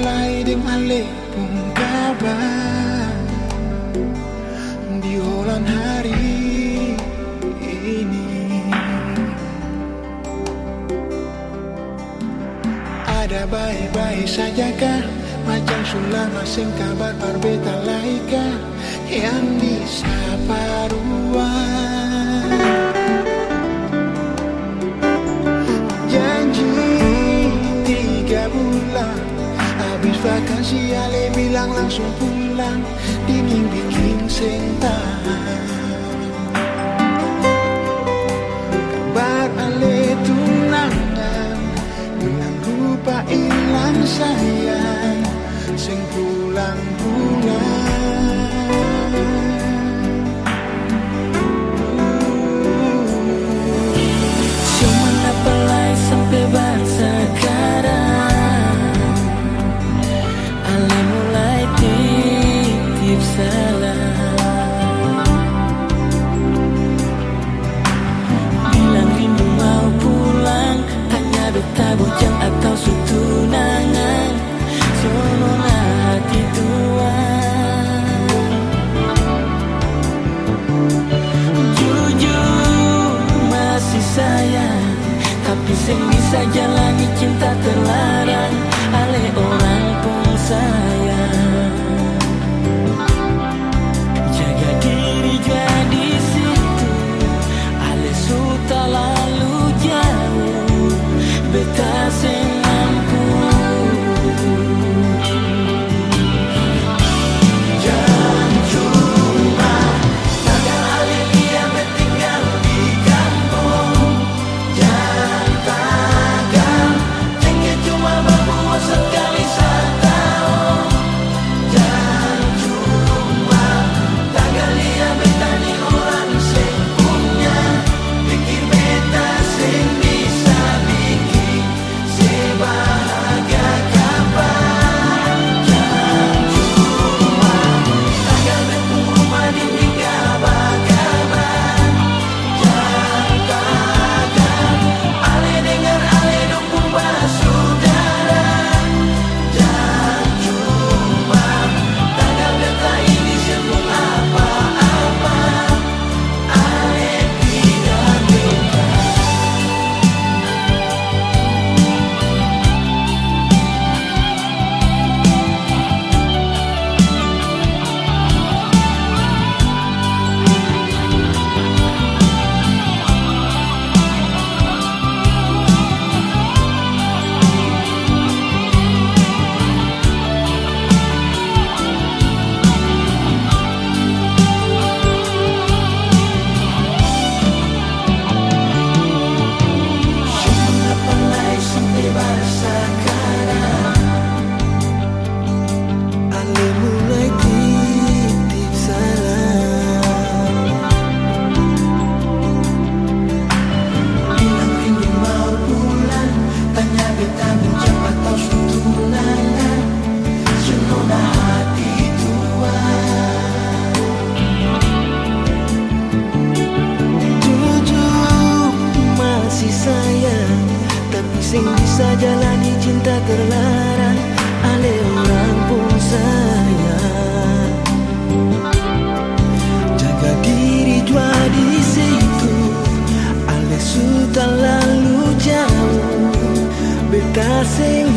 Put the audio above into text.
Leiding alepong kaba Di holan hari ini. Ada baik-baik sajakah Macam sulam asing kabar parbeta laika Yang disapa ruang Si ale bilang lang sumpulang Di nimbiging sentang Sing bisa jalani cinta terlarang. Ale orang pun sayang. Jaga diri jua di situ. Ale sudah lalu jauh. Beta sing